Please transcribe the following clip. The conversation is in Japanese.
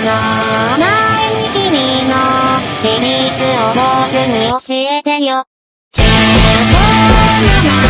の前に君の秘密を僕に教えてよ。な